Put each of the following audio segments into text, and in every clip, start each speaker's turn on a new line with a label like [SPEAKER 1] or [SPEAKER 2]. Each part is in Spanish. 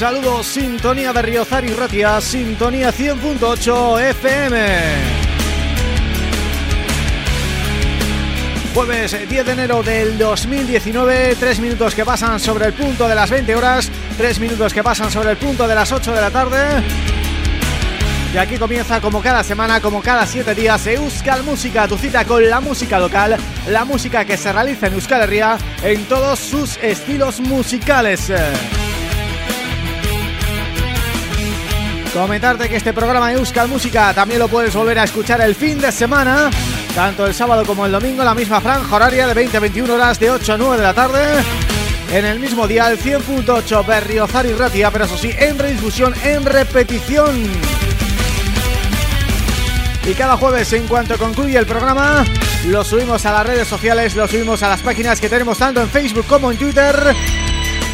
[SPEAKER 1] Saludos, sintonía de Riozar y Ratia, sintonía 100.8 FM. Jueves 10 de enero del 2019, 3 minutos que pasan sobre el punto de las 20 horas, 3 minutos que pasan sobre el punto de las 8 de la tarde. Y aquí comienza como cada semana, como cada 7 días, Euskal Música, tu cita con la música local, la música que se realiza en Euskal Herria en todos sus estilos musicales. Comentarte que este programa de Euskal Música también lo puedes volver a escuchar el fin de semana Tanto el sábado como el domingo, la misma franja horaria de 20 a 21 horas de 8 a 9 de la tarde En el mismo día, el 100.8 Berriozar y Ratia, pero eso sí, en redifusión, en repetición. Y cada jueves, en cuanto concluye el programa Lo subimos a las redes sociales, lo subimos a las páginas que tenemos tanto en Facebook como en Twitter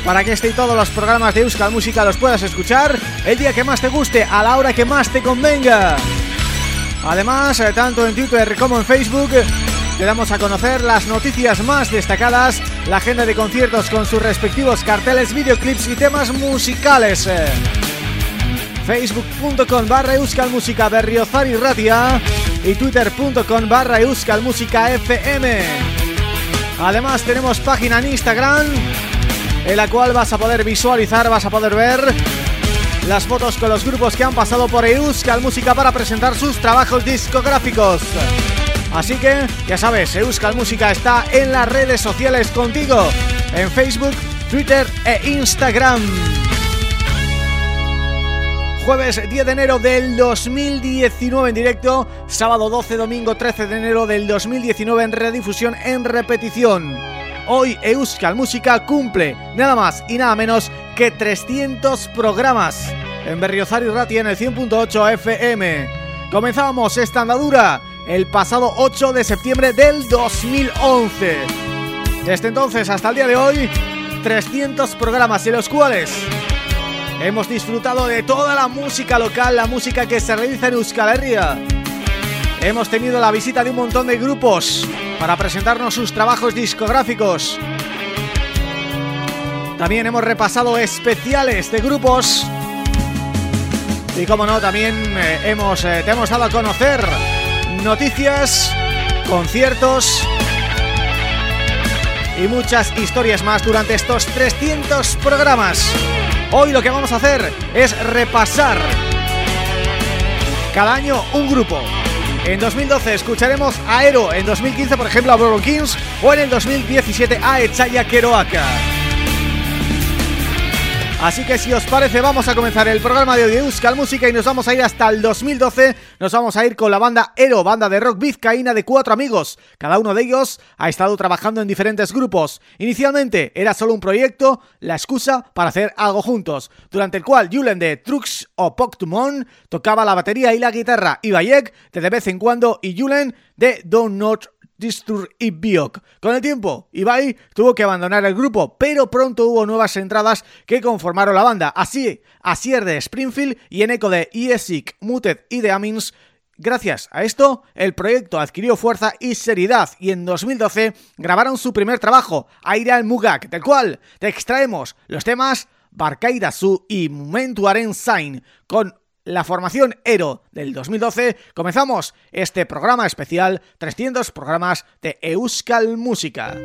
[SPEAKER 1] para que este y todos los programas de Euskal Música los puedas escuchar el día que más te guste, a la hora que más te convenga. Además, eh, tanto en Twitter como en Facebook te damos a conocer las noticias más destacadas, la agenda de conciertos con sus respectivos carteles, videoclips y temas musicales. Facebook.com barra Euskal Música Berriozar y Ratia y Twitter.com barra Euskal Música FM. Además tenemos página en Instagram en la cual vas a poder visualizar, vas a poder ver las fotos con los grupos que han pasado por Euskal Música para presentar sus trabajos discográficos. Así que, ya sabes, Euskal Música está en las redes sociales contigo, en Facebook, Twitter e Instagram. Jueves 10 de enero del 2019 en directo Sábado 12, domingo 13 de enero del 2019 en redifusión en repetición Hoy Euskal Música cumple nada más y nada menos que 300 programas. En Berriozar y Rati en el 100.8 FM Comenzamos esta andadura el pasado 8 de septiembre del 2011 Desde entonces hasta el día de hoy 300 programas en los cuales Hemos disfrutado de toda la música local, la música que se realiza en Euskal Herria. Hemos tenido la visita de un montón de grupos para presentarnos sus trabajos discográficos. También hemos repasado especiales de grupos y como no, también eh, hemos, eh, te hemos dado a conocer noticias, conciertos y muchas historias más durante estos 300 programas. Hoy lo que vamos a hacer es repasar cada año un grupo. En 2012 escucharemos a Aero, en 2015 por ejemplo a Broken Kings o en el 2017 a Echaya Keroaka. Así que si os parece vamos a comenzar el programa de de Euskal Música y nos vamos a ir hasta el 2012 Nos vamos a ir con la banda Ero, banda de rock vizcaína de cuatro amigos. Cada uno de ellos ha estado trabajando en diferentes grupos. Inicialmente era solo un proyecto, la excusa para hacer algo juntos Durante el cual Julen de Trux o Poctumon tocaba la batería y la guitarra Y Bayek de vez en cuando y Julen de Don't Not Distur y Biok. Con el tiempo, Ibai tuvo que abandonar el grupo, pero pronto hubo nuevas entradas que conformaron la banda. Así, Asier de Springfield y en eco de Iesik, Muted y de Amins Gracias a esto, el proyecto adquirió fuerza y seriedad y en 2012 grabaron su primer trabajo, Aira Mugak, del cual te extraemos los temas Barkairasu y Momentuaren Sign, con la formación ERO del 2012, comenzamos este programa especial 300 programas de Euskal Música.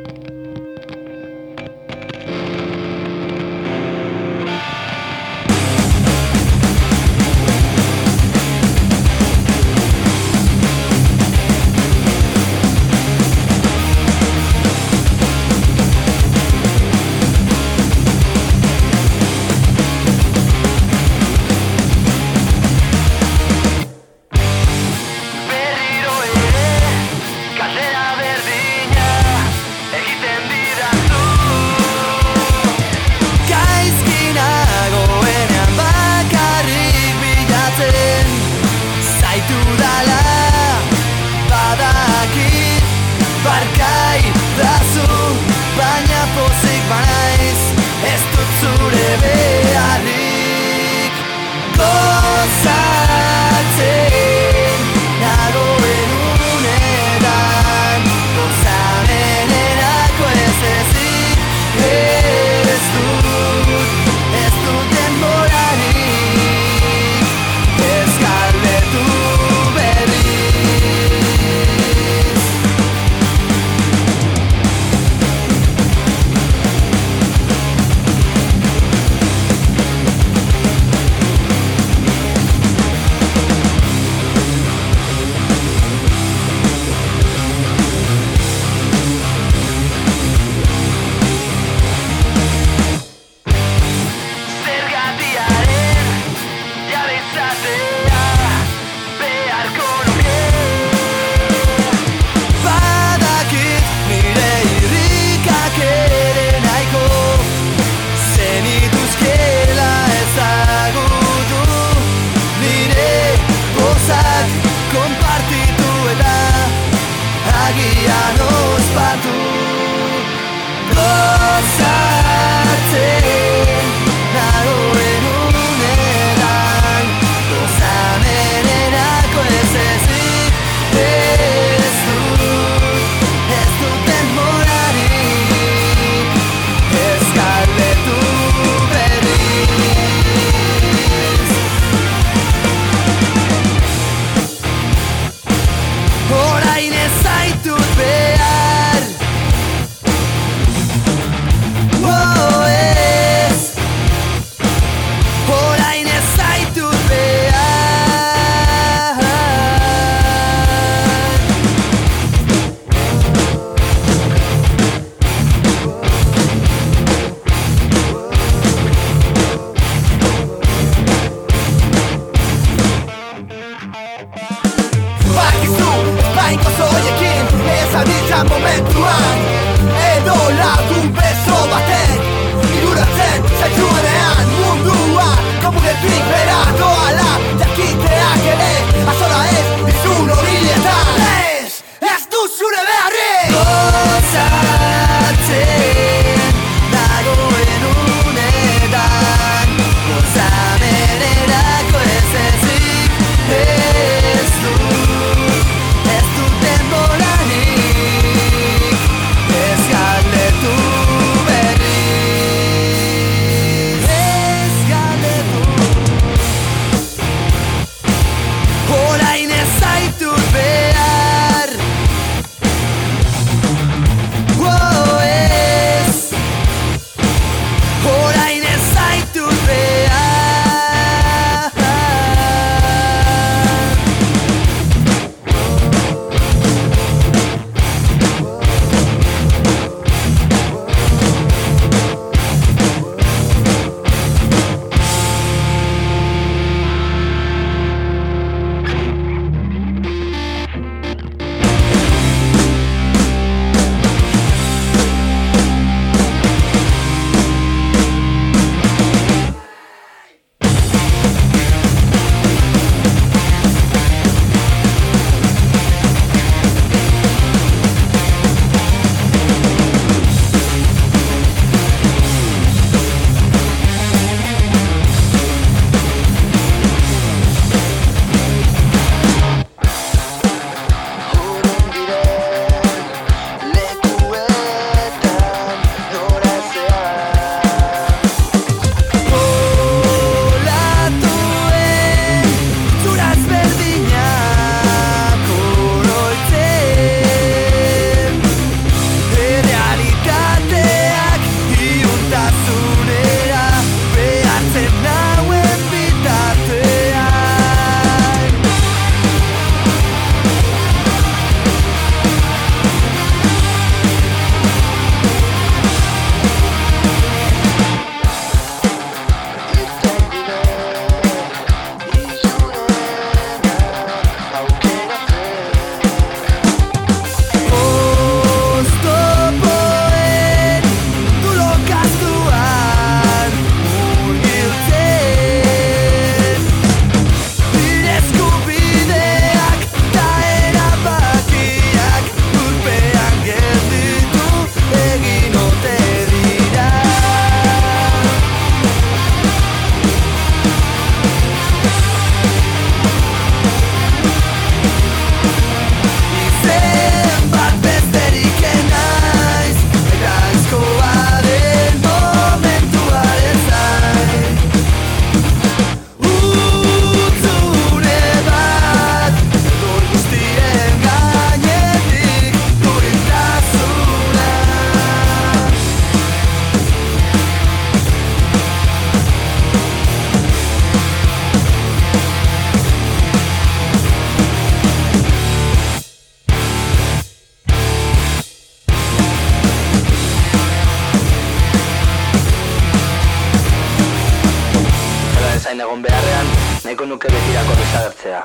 [SPEAKER 2] Naiko nuke betirako desagertzea.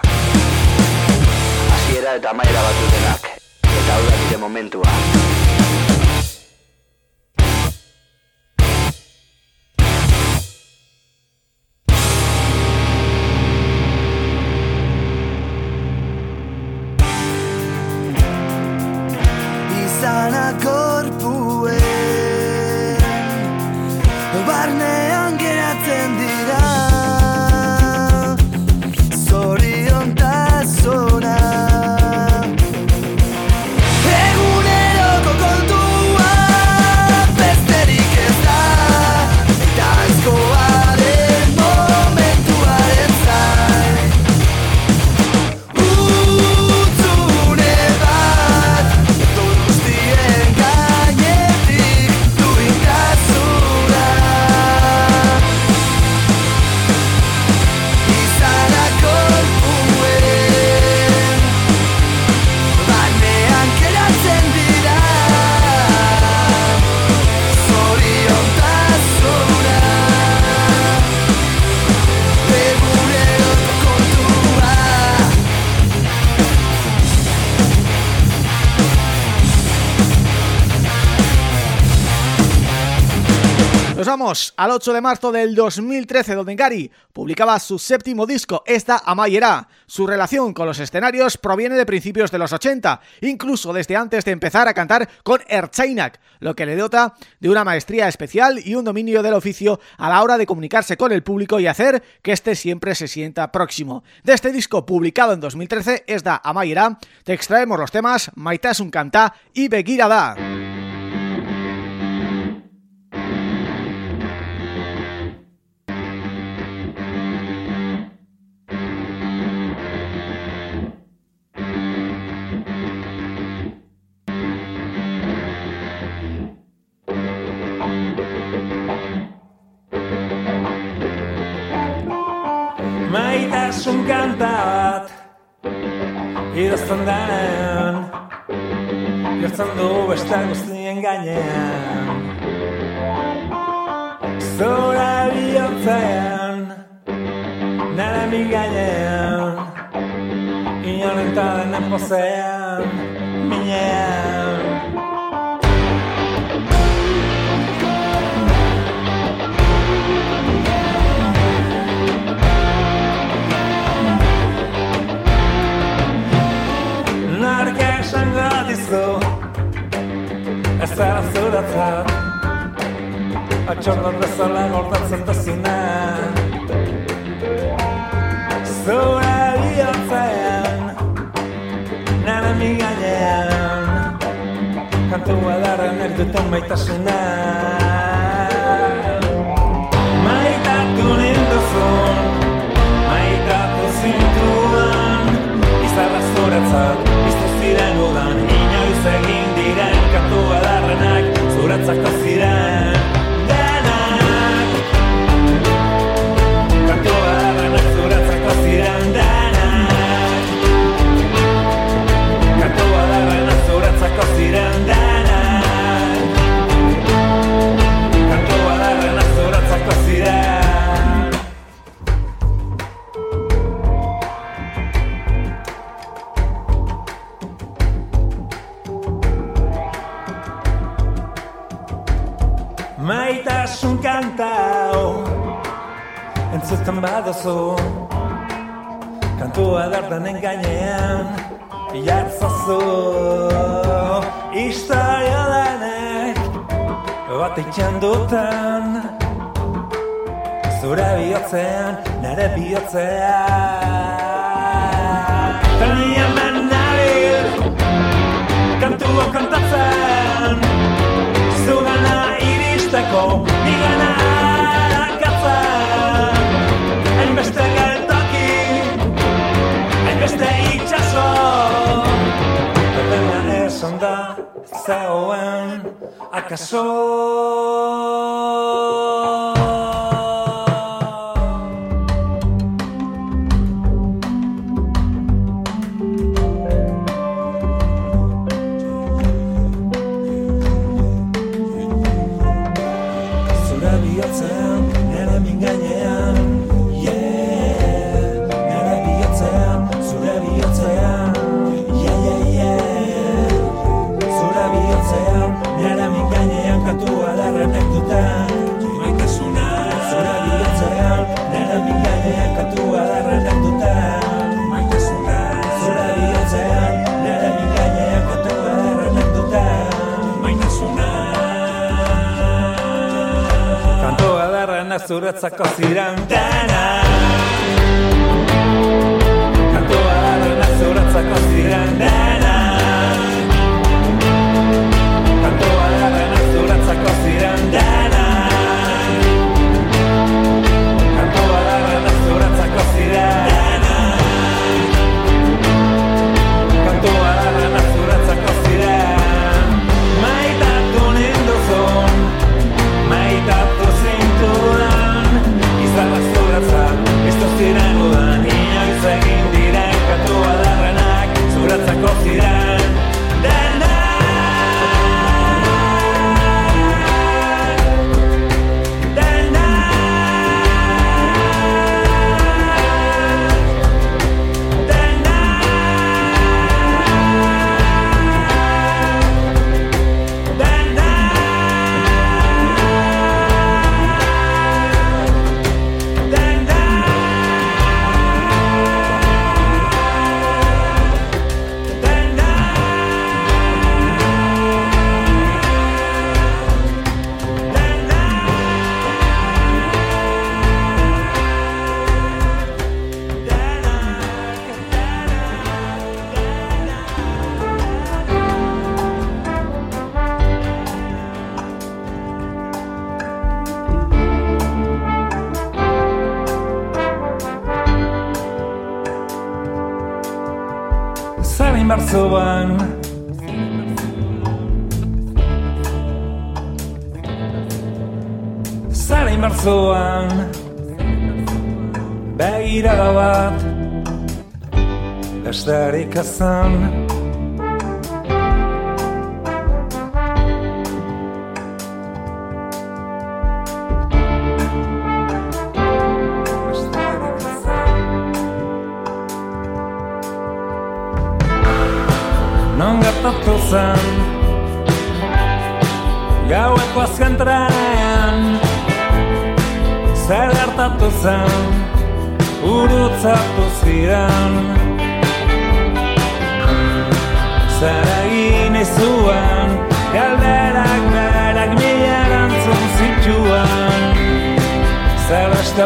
[SPEAKER 2] Hasiera eta maera bat dutenak. Eta hau da momentua
[SPEAKER 1] momentua. al 8 de marzo del 2013, donde Gary publicaba su séptimo disco, Esta Amayera. Su relación con los escenarios proviene de principios de los 80, incluso desde antes de empezar a cantar con Erchainak, lo que le dota de una maestría especial y un dominio del oficio a la hora de comunicarse con el público y hacer que éste siempre se sienta próximo. De este disco publicado en 2013, Esta Amayera, te extraemos los temas Maitasun Canta y Begirada.
[SPEAKER 3] Maitasun kanta bat. Idazten denean Gertzen du beste guztien gainean. Zora bihotzean Nara mi gainean. Inoren eta denen pozean Minean zara zuratzat Atxordon bezala gortatzen duzuna Zura bihotzean Nara mi gainean Kantu edarren erdutun maitasuna. Maitatu ninduzun Maitatu zintuan Izarra zuratzat adarrenak maitasun kantau Entzuten baduzu. Kantua dardanen gainean Jartzazu Historia denek Bat itxan dutan. Zure bihotzean, nare bihotzean. Tani hemen nabil Kantua kantatzen zaiteko Nigana katza Hainbeste geltoki Hainbeste itxaso Berdena esan da Zauen Akaso Akaso. guretzako ziran. Dana. Kantoa da zuretzako ziran. Dana.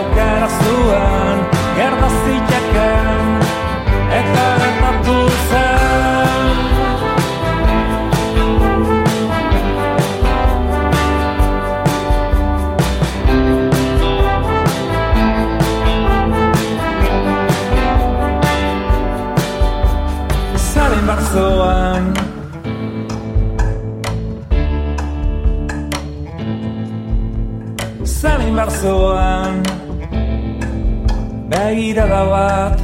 [SPEAKER 3] jau karaztuan Gardazitxakan eta gertatu zen da bat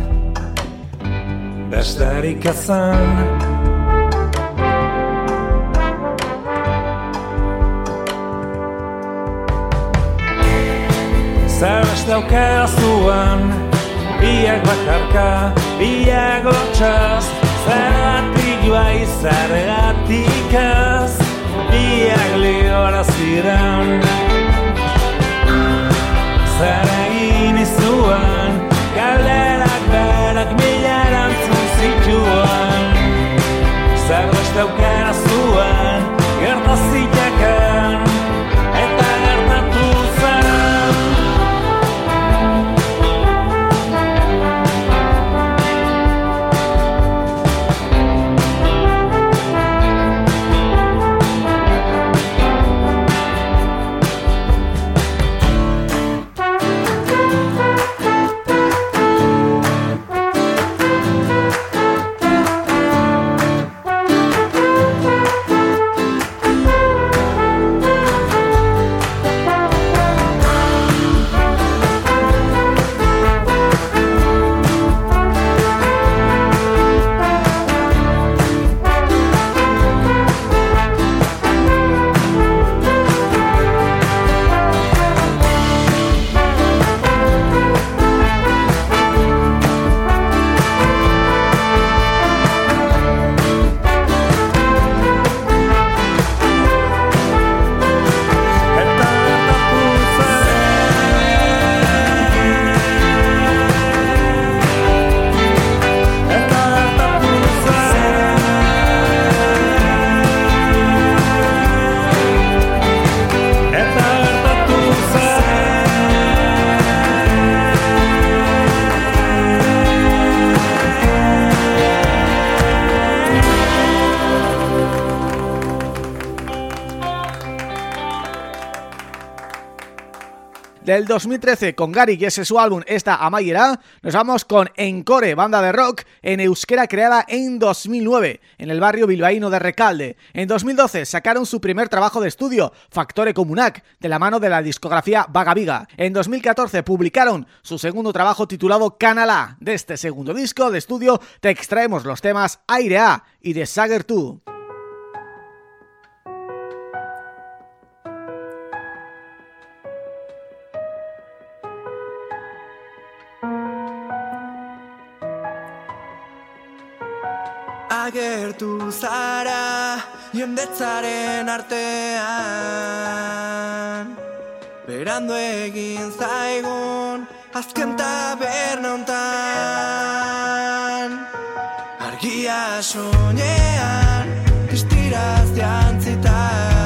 [SPEAKER 3] Besterik ezan Zer beste aukera zuen Biak bakarka, biak lotxaz Zergatik bai zergatik ez Iak lihora ziren. Zer egin Galderak berak mila erantzun zituen. Zer beste aukera zuen. Gertaziteken
[SPEAKER 1] del 2013 con Gary, que es su álbum Esta Amayera, nos vamos con Encore, banda de rock en euskera creada en 2009 en el barrio bilbaíno de Recalde. En 2012 sacaron su primer trabajo de estudio, Factore Comunac, de la mano de la discografía Vaga Viga. En 2014 publicaron su segundo trabajo titulado Canalá. De este segundo disco de estudio te extraemos los temas Aire A y de Sager 2.
[SPEAKER 2] Agertu zara jendetzaren artean. Berandu egin zaigun azken taberna ontan Argia soñean, istiraz jantzitan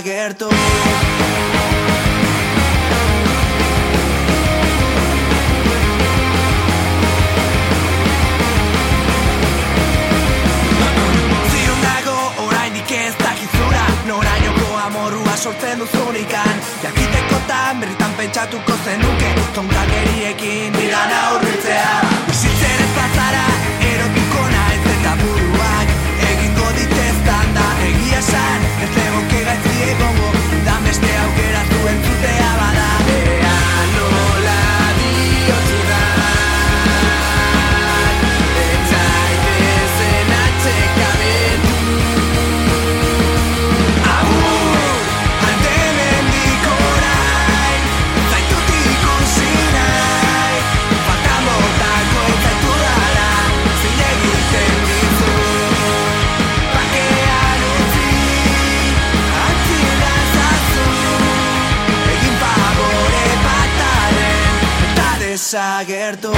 [SPEAKER 2] desagertu Zion dago orainik ez dakizura Norainoko amorrua sortzen duzunikan Jakitekotan berritan pentsatuko zenuke Tonkakeriekin digan aurritzea Bizitzen ez bazara erotuko naiz eta buruak Egingo diteztan da egia esan Ez legoke gaitzi egongo desagertu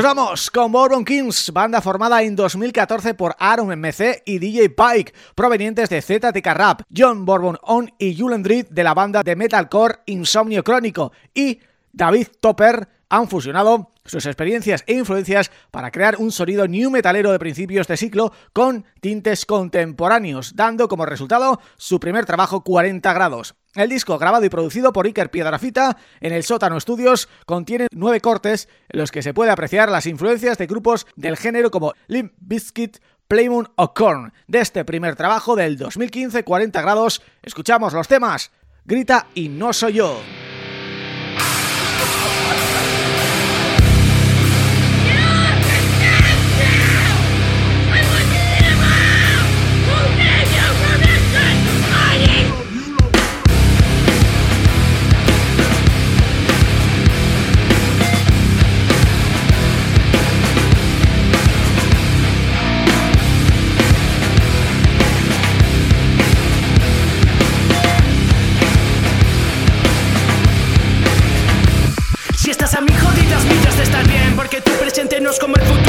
[SPEAKER 1] Nos vamos con Bourbon Kings, banda formada en 2014 por Aaron MC y DJ Pike, provenientes de ZTK Rap, John Bourbon On y Julen Dritt de la banda de metalcore Insomnio Crónico y David Topper han fusionado sus experiencias e influencias para crear un sonido new metalero de principios de siglo con tintes contemporáneos, dando como resultado su primer trabajo 40 grados. El disco, grabado y producido por Iker Piedrafita en el Sótano Studios, contiene nueve cortes en los que se puede apreciar las influencias de grupos del género como Limp Bizkit, Playmoon o Korn. De este primer trabajo del 2015, 40 grados, escuchamos los temas Grita y No Soy Yo.
[SPEAKER 4] Venos como el futuro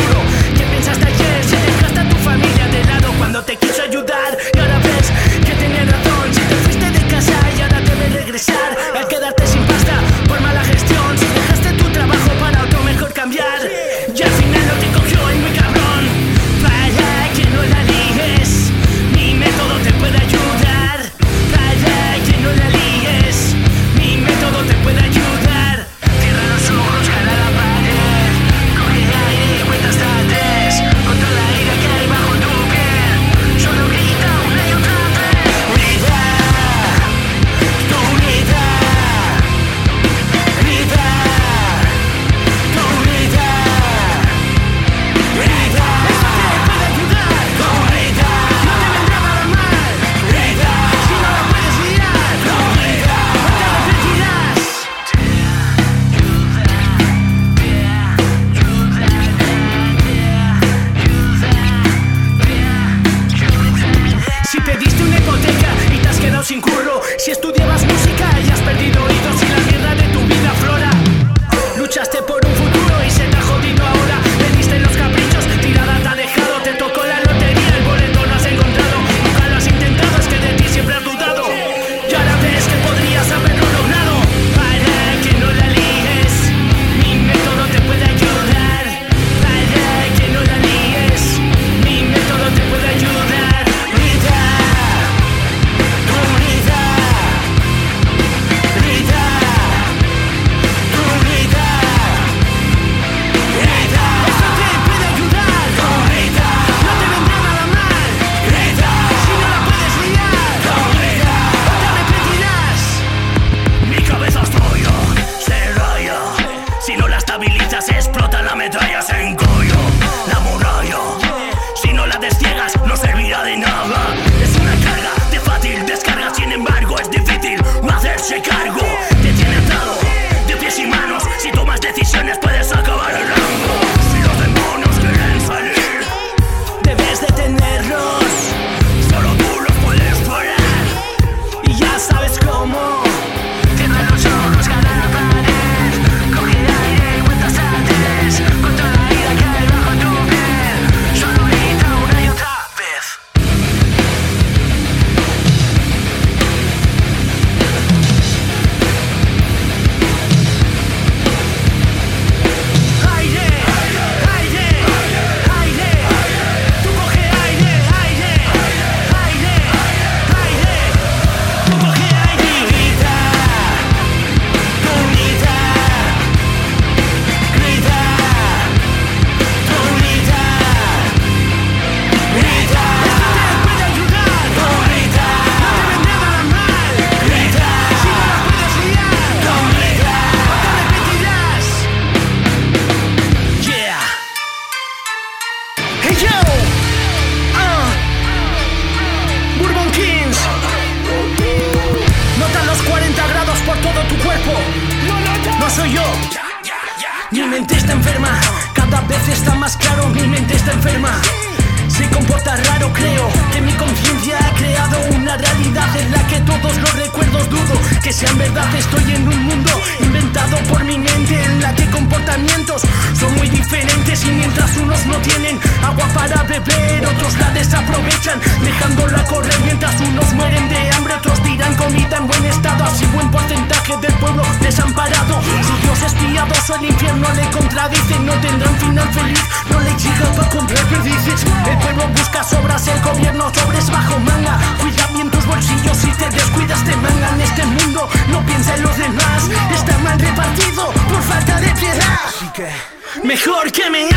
[SPEAKER 4] Oh,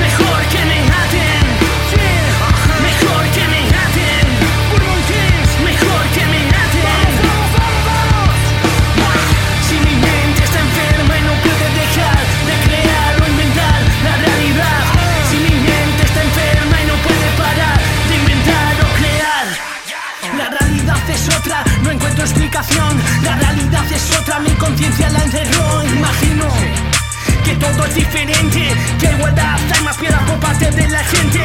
[SPEAKER 4] mejor que me gaten Mejor que me gaten Por montes. Mejor que me gaten Si mi mente está enferma y no puede dejar De crear o inventar la realidad. Si mi mente está enferma y no puede parar De inventar o crear. La realidad es otra, no encuentro explicación. La realidad es otra, mi conciencia la encerró imagino que todo es diferente. Que igualdad hay más piedad por parte de la gente.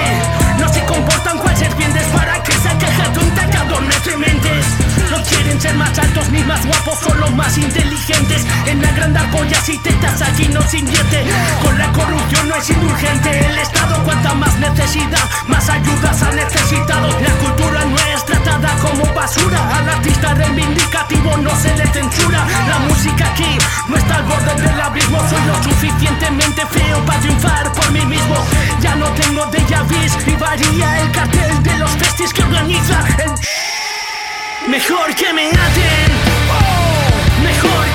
[SPEAKER 4] No se comportan cual serpientes para que esa caja tonta cabrones dementes No quieren ser más altos ni más guapos, solo más inteligentes. En agrandar si te estás aquí no se invierte. Con la corrupción no es indulgente. El Estado cuanta más necesidad, más ayudas ha necesitado. La cultura no es como basura. Al artista reivindicativo no se le censura. La música aquí no está al borde del abismo. Soy lo suficientemente feo para triunfar por mí mismo. Ya no tengo de llavis y varía el cartel de los festis que organiza el. Mejor que me aten. Oh, mejor que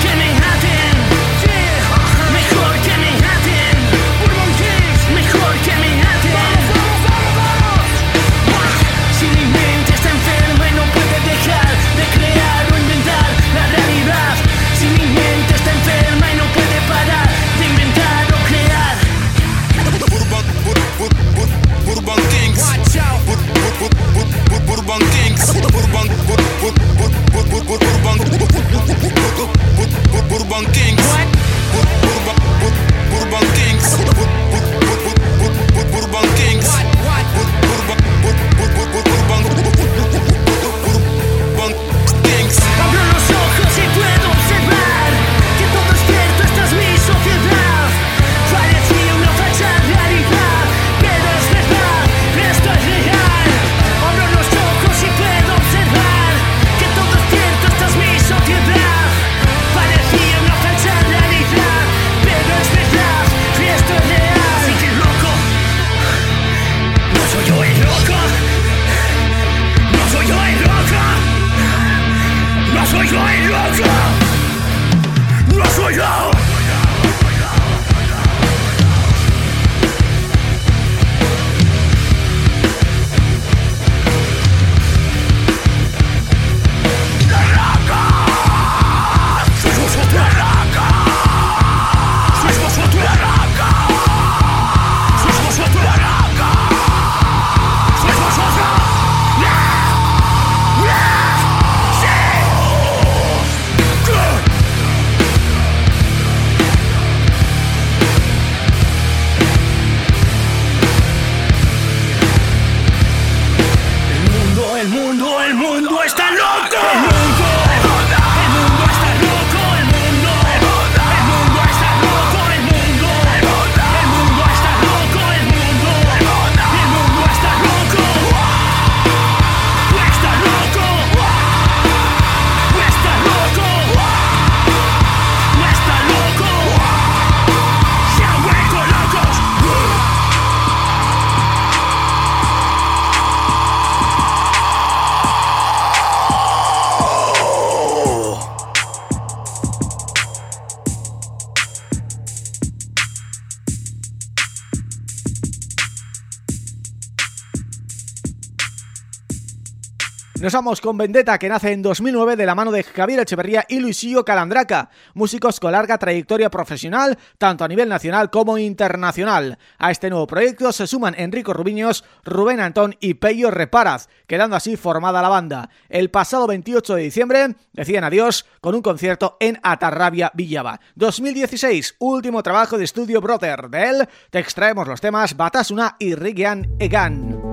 [SPEAKER 5] Bourbon Bourbon Kings Bourbon Kings Bourbon Kings Bourbon Kings Bourbon
[SPEAKER 1] Kings Nos con Vendetta, que nace en 2009 de la mano de Javier Echeverría y Luisillo Calandraca, músicos con larga trayectoria profesional, tanto a nivel nacional como internacional. A este nuevo proyecto se suman Enrico Rubiños, Rubén Antón y Pello Reparaz, quedando así formada la banda. El pasado 28 de diciembre decían adiós con un concierto en Atarrabia, Villaba. 2016, último trabajo de estudio Brother. De él te extraemos los temas Batasuna y Rigean Egan.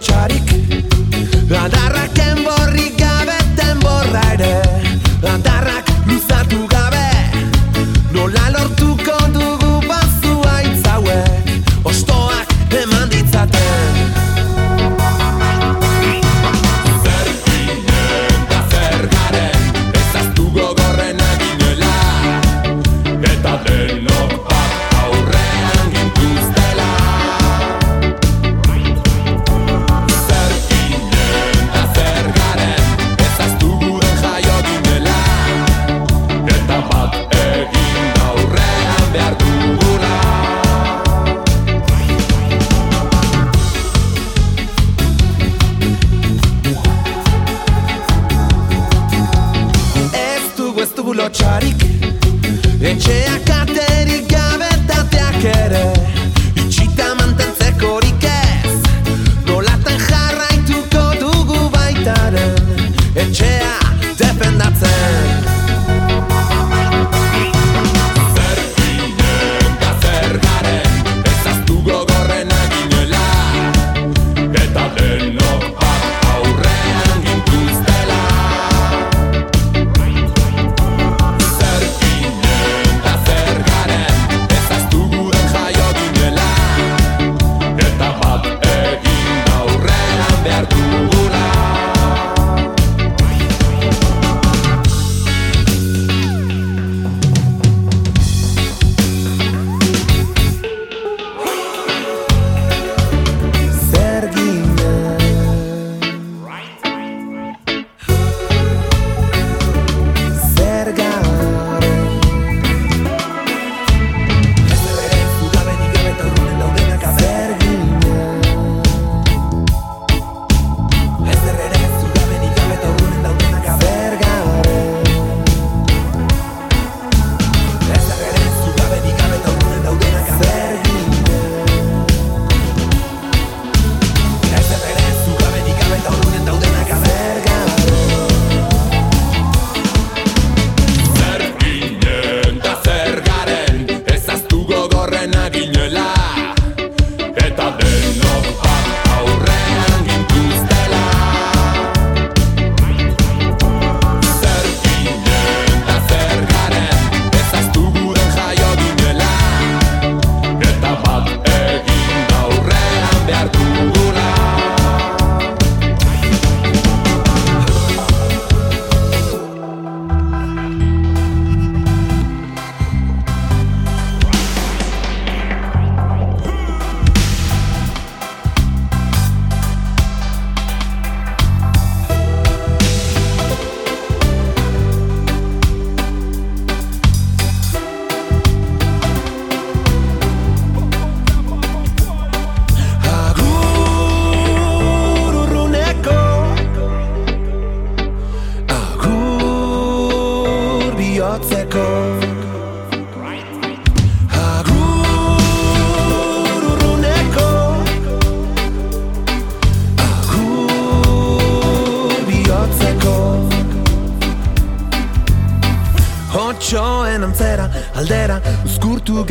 [SPEAKER 6] Lotxarik Adarrak enborri gabe denborra ere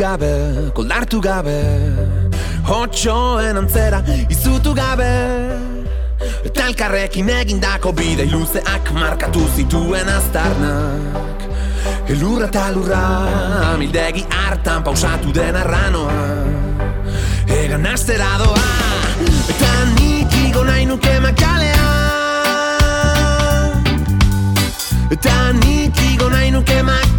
[SPEAKER 6] gabe, koldartu gabe Hotxoen antzera izutu gabe. Eta elkarrekin egindako bidei luzeak markatu zituen aztarnak. Elurra eta lurra, amildegi hartan pausatu den arranoa. Egan astera doa, eta nik igo nahi nuke makalea Eta nik igo nahi nuke makalea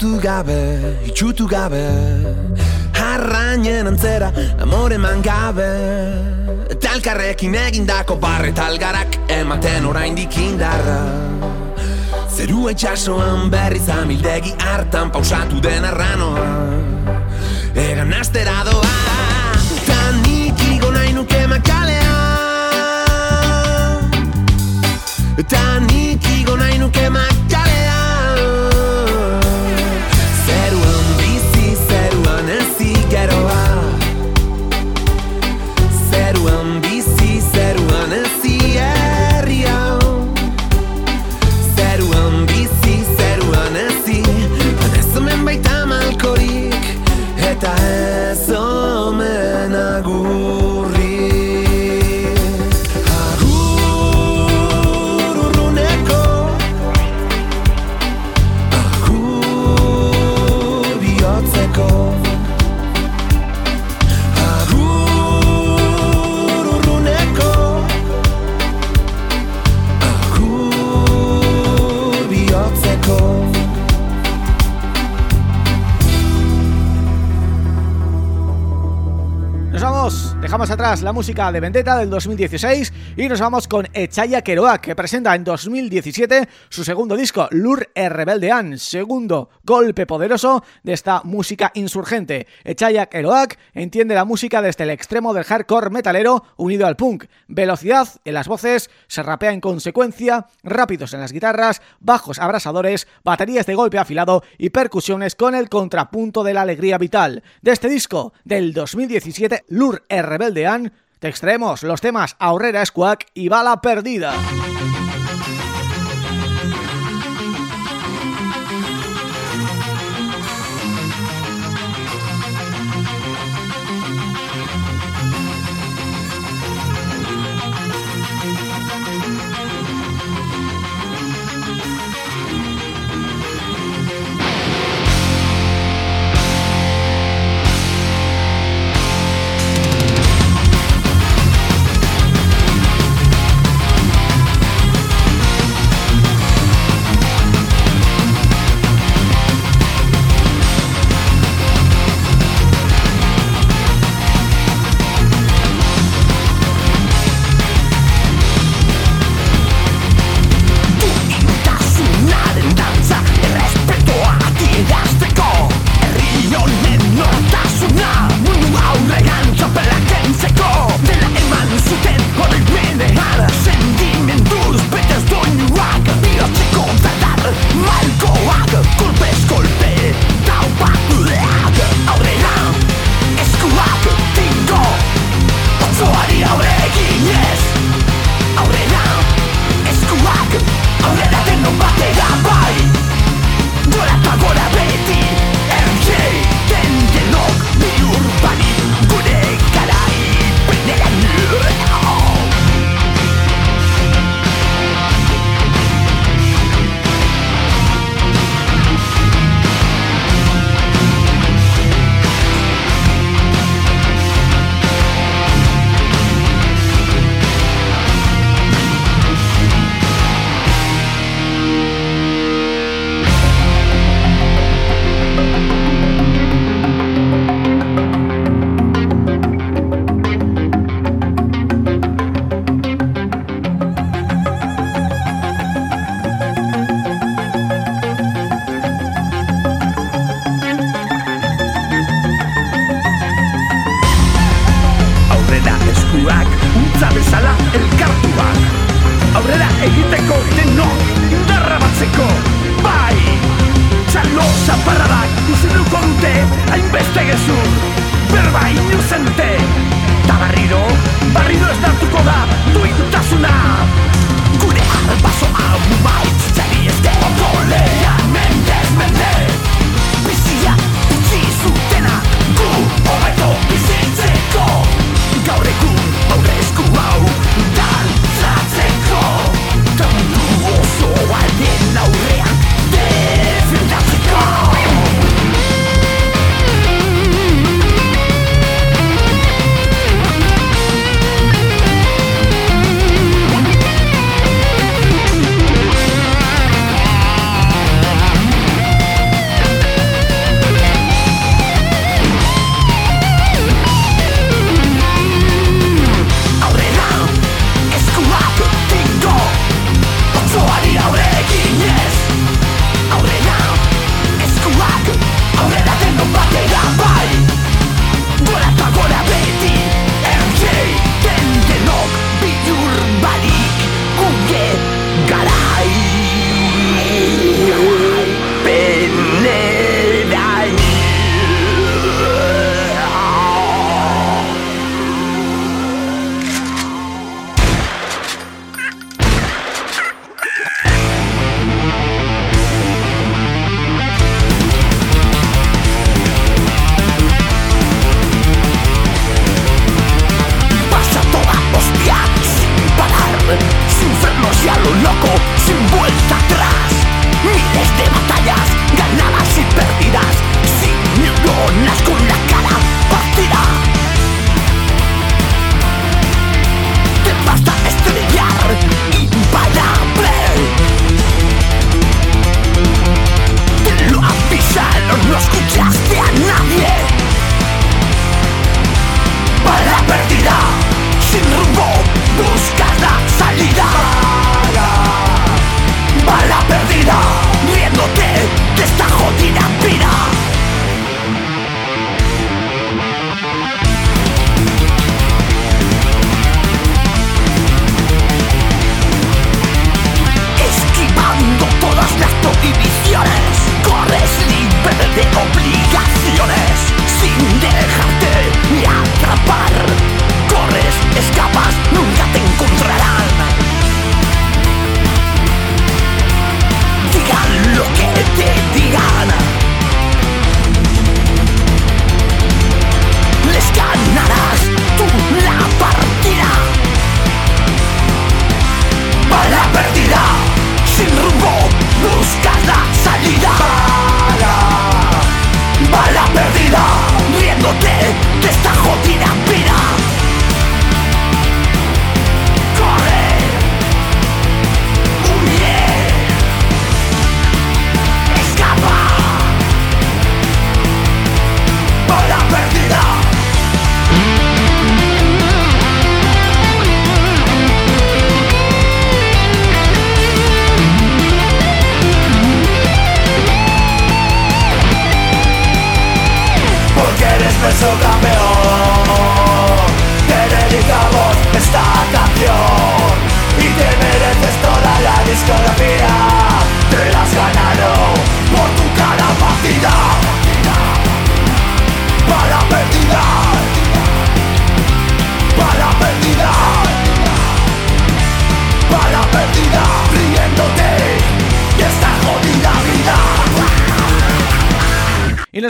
[SPEAKER 6] Da mutu gabe, itxutu gabe Arrainen antzera, amore man gabe. Eta elkarrekin egindako barre talgarak Ematen orain dikindarra Zeru etxasoan berriz amildegi hartan pausatu den arranoa. Egan astera doa Ta nik igo nahi nuke makalea. Ta nik igo nahi nuke makalea
[SPEAKER 1] that will be la música de Vendetta del 2016 y nos vamos con Echaya Keroak, que presenta en 2017 su segundo disco, Lur e Rebeldean, segundo golpe poderoso de esta música insurgente. Echaya Keroak entiende la música desde el extremo del hardcore metalero unido al punk. Velocidad en las voces, se rapea en consecuencia, rápidos en las guitarras, bajos abrasadores, baterías de golpe afilado y percusiones con el contrapunto de la alegría vital. De este disco del 2017, Lur e Rebeldean, te extraemos los temas Aurrera Squawk y Bala Perdida.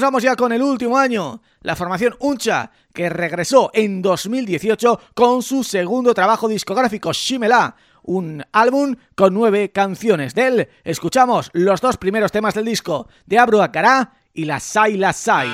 [SPEAKER 1] Vamos ya con el último año, la formación Uncha, que regresó en 2018 con su segundo trabajo discográfico, Shimela, un álbum con nueve canciones. De él escuchamos los dos primeros temas del disco, de Abru y La Sai La Sai.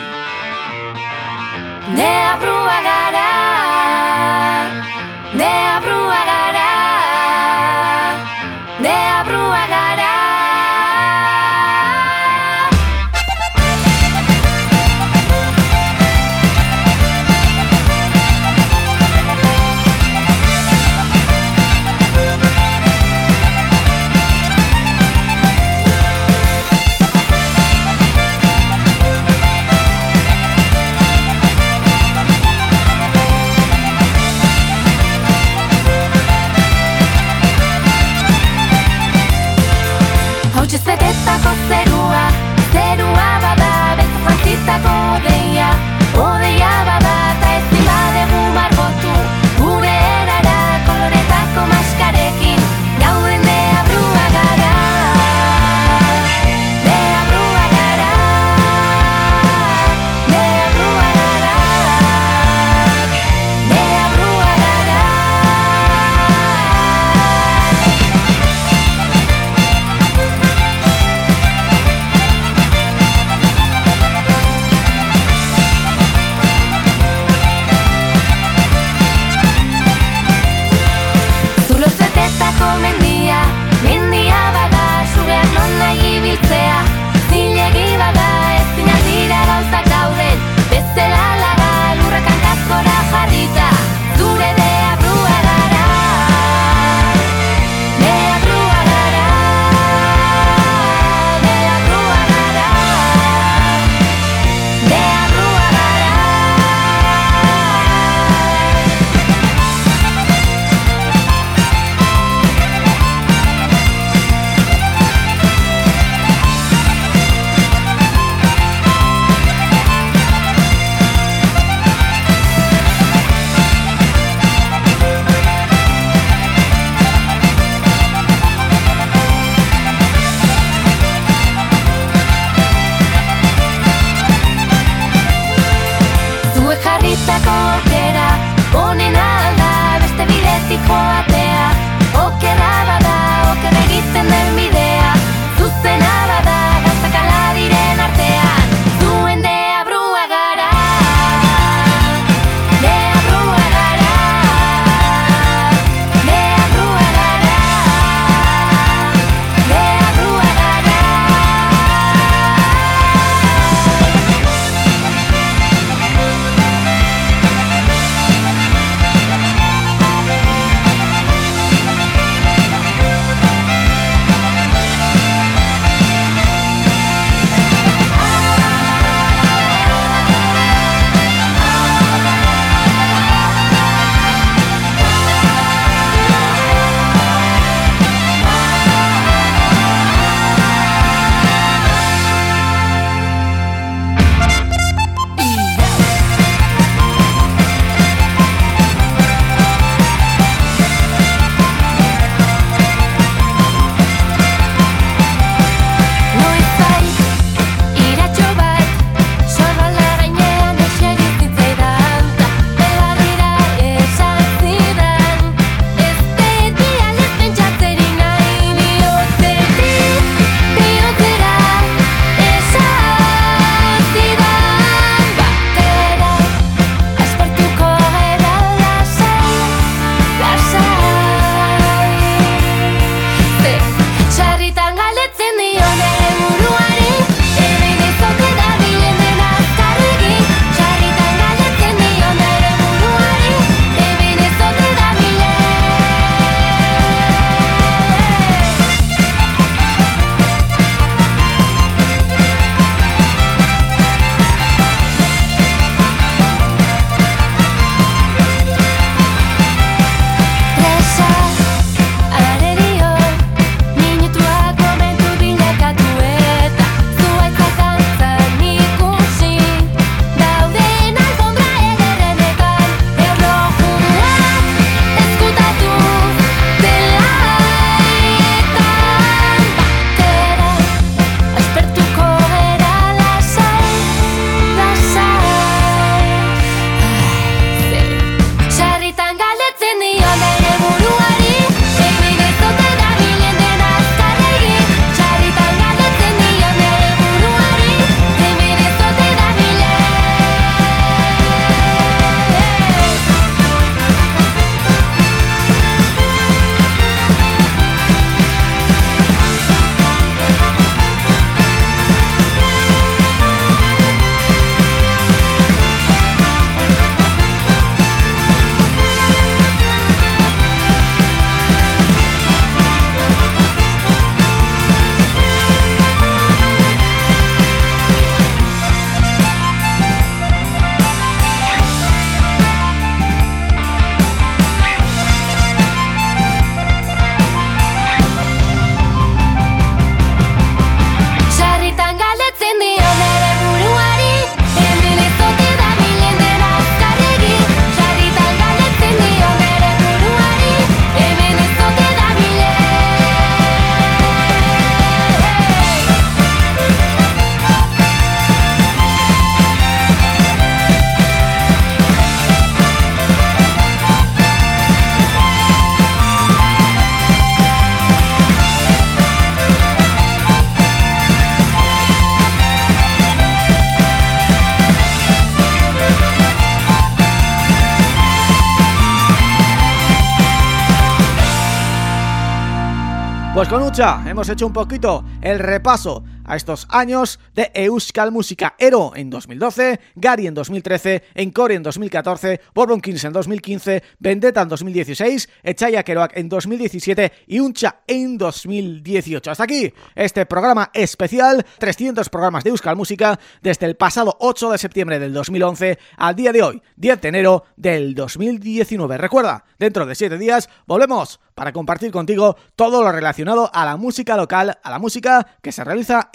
[SPEAKER 1] Con hemos hecho un poquito el repaso a estos años de Euskal Música Ero en 2012, Gary en 2013, Encore en 2014, Bourbon Kings en 2015, Vendetta en 2016, Echaya Keroak en 2017 y Uncha en 2018. Hasta aquí este programa especial, 300 programas de Euskal Música desde el pasado 8 de septiembre del 2011 al día de hoy, 10 de enero del 2019. Recuerda, dentro de 7 días volvemos para compartir contigo todo lo relacionado a la música local, a la música que se realiza